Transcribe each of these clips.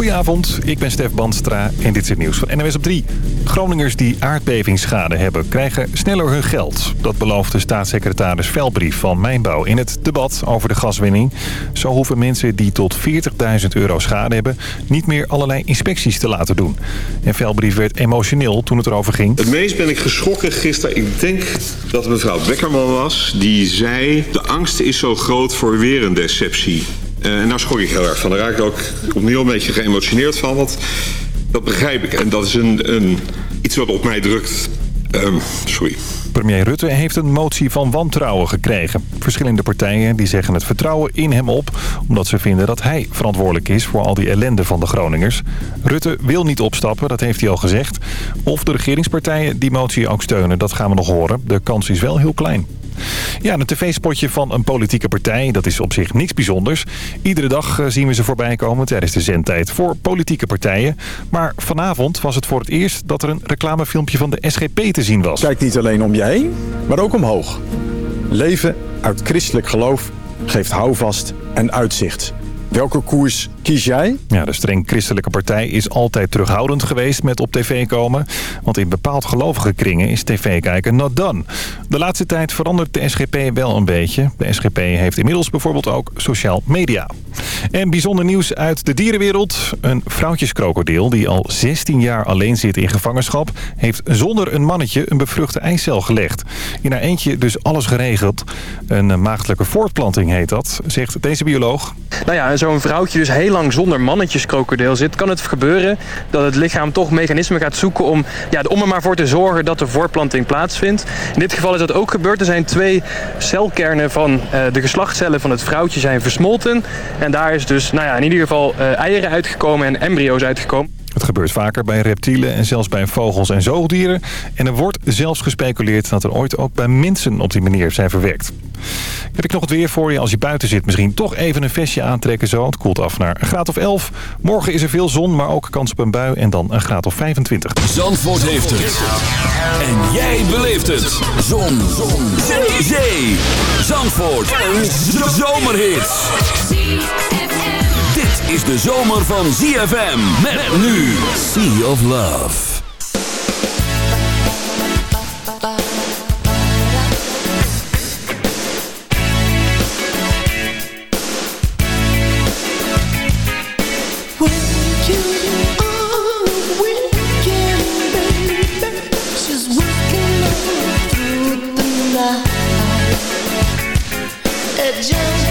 Goedenavond, ik ben Stef Bandstra en dit is het nieuws van NWS op 3. Groningers die aardbevingsschade hebben krijgen sneller hun geld. Dat belooft de staatssecretaris Velbrief van Mijnbouw in het debat over de gaswinning. Zo hoeven mensen die tot 40.000 euro schade hebben niet meer allerlei inspecties te laten doen. En Velbrief werd emotioneel toen het erover ging. Het meest ben ik geschrokken gisteren. Ik denk dat het mevrouw Beckerman was. Die zei, de angst is zo groot voor weer een deceptie. Uh, en daar schrok ik heel erg van. Daar raak ik ook opnieuw een beetje geëmotioneerd van. Want dat begrijp ik. En dat is een, een, iets wat op mij drukt. Um, sorry. Premier Rutte heeft een motie van wantrouwen gekregen. Verschillende partijen die zeggen het vertrouwen in hem op... omdat ze vinden dat hij verantwoordelijk is voor al die ellende van de Groningers. Rutte wil niet opstappen, dat heeft hij al gezegd. Of de regeringspartijen die motie ook steunen, dat gaan we nog horen. De kans is wel heel klein. Ja, een tv-spotje van een politieke partij, dat is op zich niks bijzonders. Iedere dag eh, zien we ze voorbij komen tijdens de zendtijd voor politieke partijen. Maar vanavond was het voor het eerst dat er een reclamefilmpje van de SGP te zien was. Kijk niet alleen om je heen, maar ook omhoog. Leven uit christelijk geloof geeft houvast en uitzicht. Welke koers kies jij? Ja, de streng christelijke partij is altijd terughoudend geweest met op tv komen. Want in bepaald gelovige kringen is tv kijken not done. De laatste tijd verandert de SGP wel een beetje. De SGP heeft inmiddels bijvoorbeeld ook sociaal media. En bijzonder nieuws uit de dierenwereld. Een vrouwtjeskrokodil die al 16 jaar alleen zit in gevangenschap... heeft zonder een mannetje een bevruchte eicel gelegd. In haar eentje dus alles geregeld. Een maagdelijke voortplanting heet dat, zegt deze bioloog. Nou ja, zo'n vrouwtje dus heel lang zonder mannetjeskrokodil zit... kan het gebeuren dat het lichaam toch mechanismen gaat zoeken... om, ja, om er maar voor te zorgen dat de voortplanting plaatsvindt. In dit geval is dat ook gebeurd. Er zijn twee celkernen van uh, de geslachtscellen van het vrouwtje zijn versmolten... En daar is dus nou ja, in ieder geval uh, eieren uitgekomen en embryo's uitgekomen. Gebeurt vaker bij reptielen en zelfs bij vogels en zoogdieren. En er wordt zelfs gespeculeerd dat er ooit ook bij mensen op die manier zijn verwerkt. Heb ik nog het weer voor je als je buiten zit. Misschien toch even een vestje aantrekken zo. Het koelt af naar een graad of 11. Morgen is er veel zon, maar ook kans op een bui en dan een graad of 25. Zandvoort heeft het. En jij beleeft het. Zon. zon. Zee. Zee. Zandvoort. Een zomerhit is de zomer van ZFM. Met nu Sea of Love. to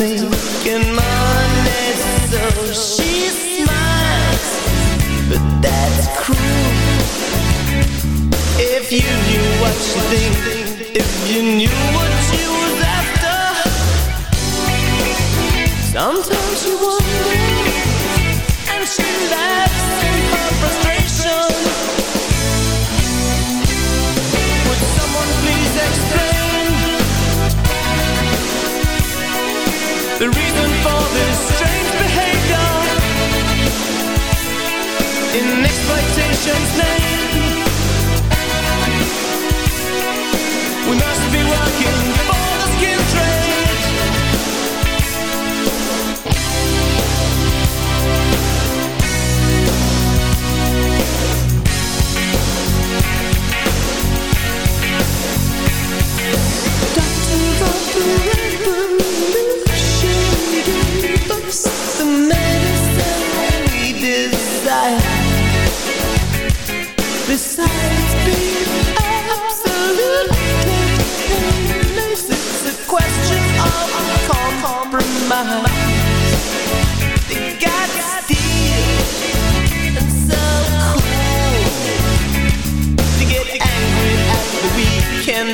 making money So she smiles But that's cruel. If you knew what she think If you knew what she was after. Sometimes she wonders And she laughs for this strange behavior in exploitation's name. We must be working for the skin trade. Doctor. Besides Sometimes you wonder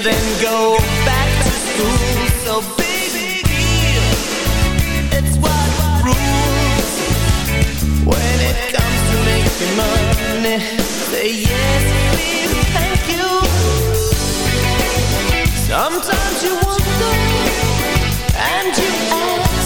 and go back to school so baby It's why rules When it comes to making money they yes we thank you. Sometimes you wonder and you ask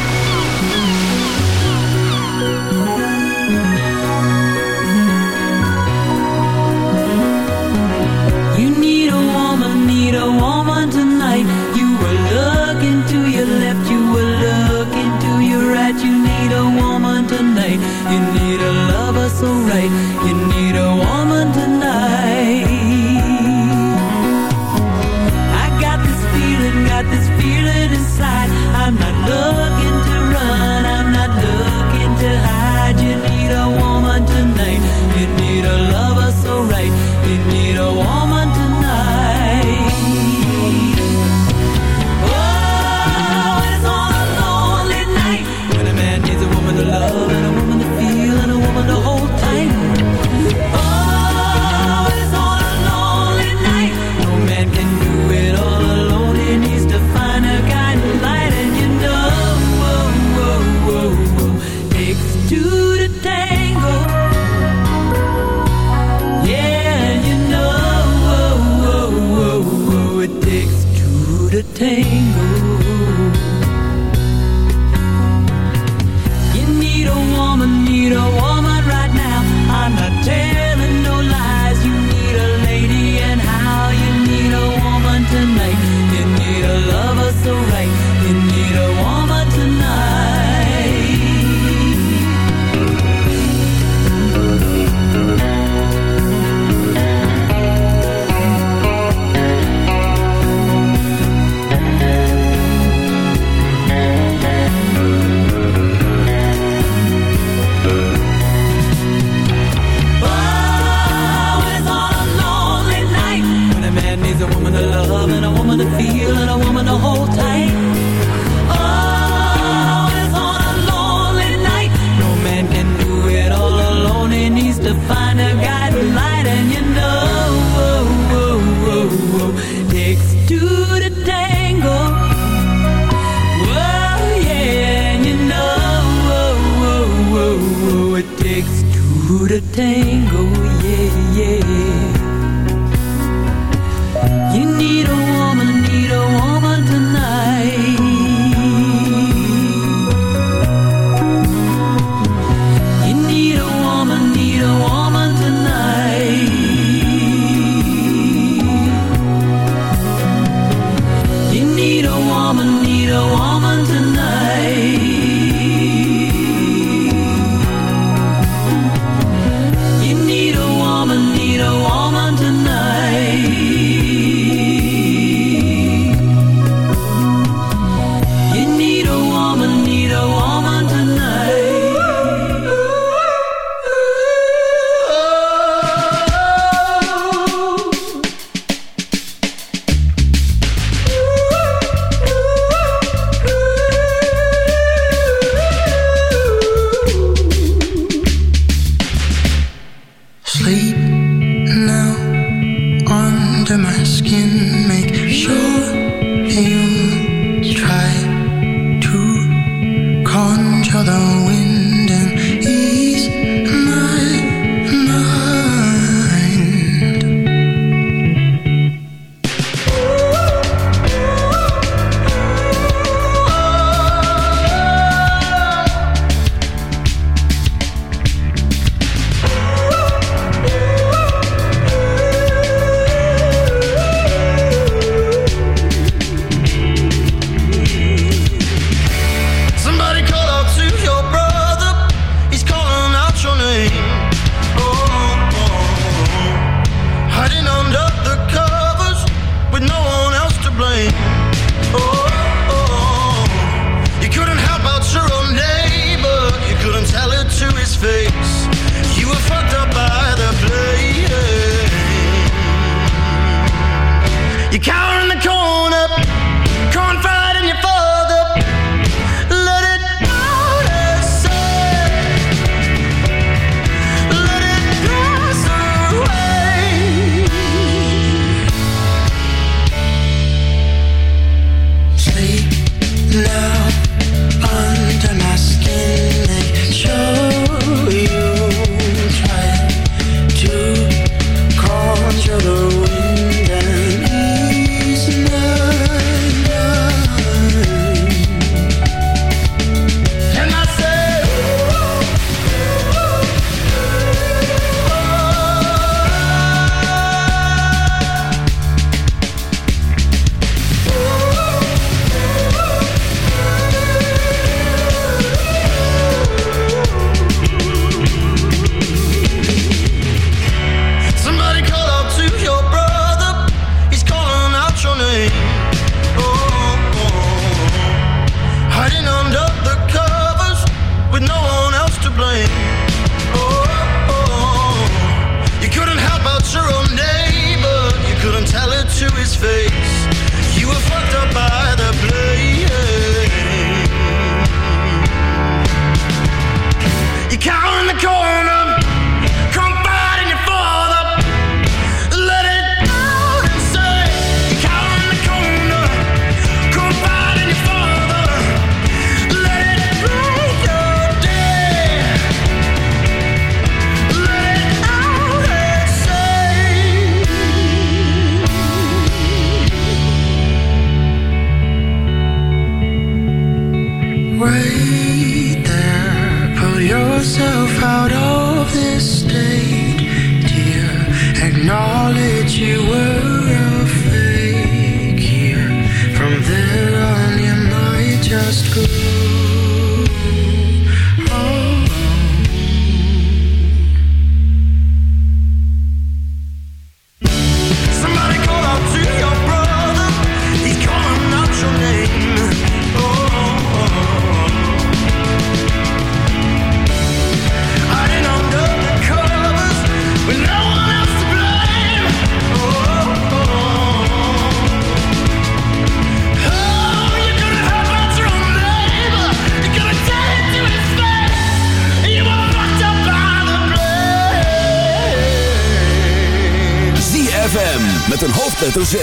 hoofdletter Z.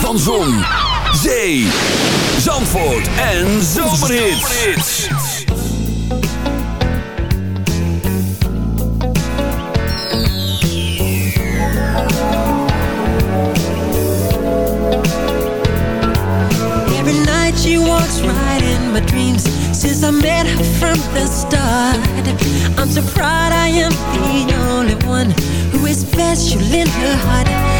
Van Zon, Zee, Zandvoort en Zomerhit. Every night she walks right in my dreams. Since I met her from the start. I'm so proud I am the only one who is special in her heart.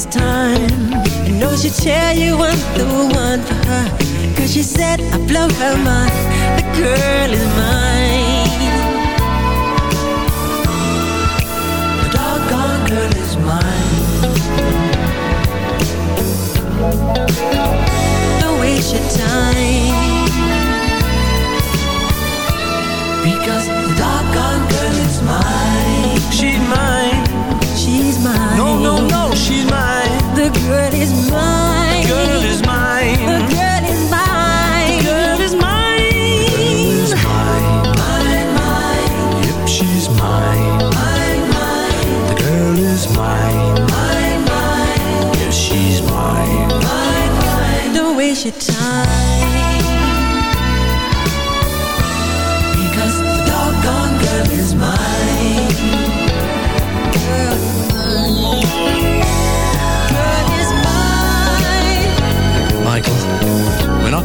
this time. I know she'll tell you I'm the one for her. Cause she said I blow her mind. The girl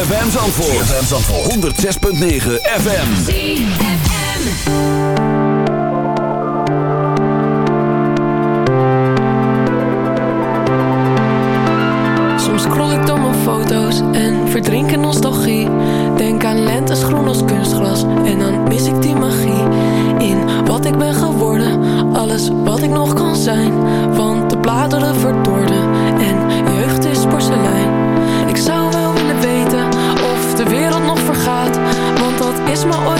ZFM. ZFM Zandvoort. ZFM Zandvoort. 106.9 FM. Soms scroll ik door mijn foto's en verdrink in nostalgie. Denk aan lentes groen als kunstgras en dan mis ik die magie. In wat ik ben geworden, alles wat ik nog kan zijn. Want de bladeren verdorden is me ooit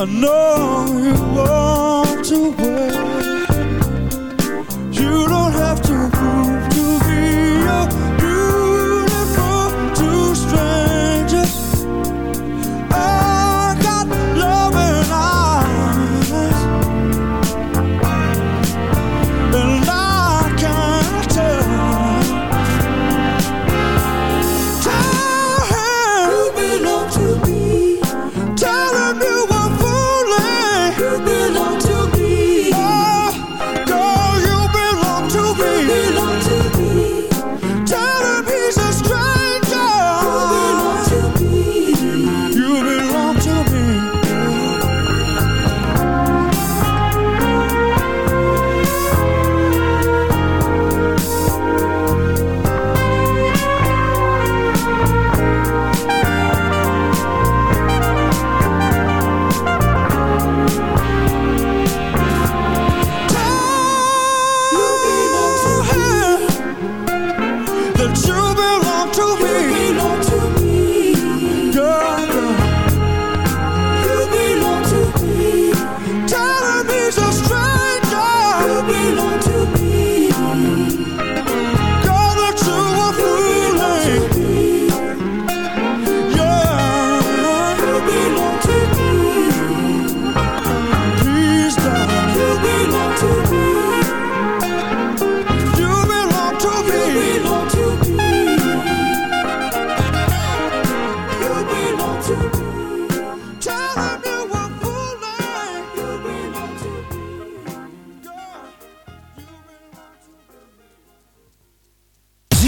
I know you won't.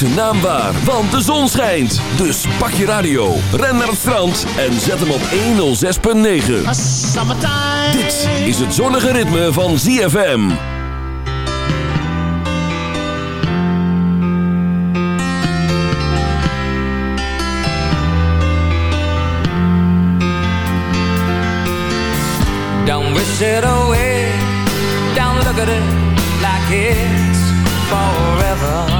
zijn want de zon schijnt. Dus pak je radio, ren naar het strand en zet hem op 106.9. Dit is het zonnige ritme van ZFM. Don't wish it away, don't it like it's forever.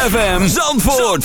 ZFM Zandvoort.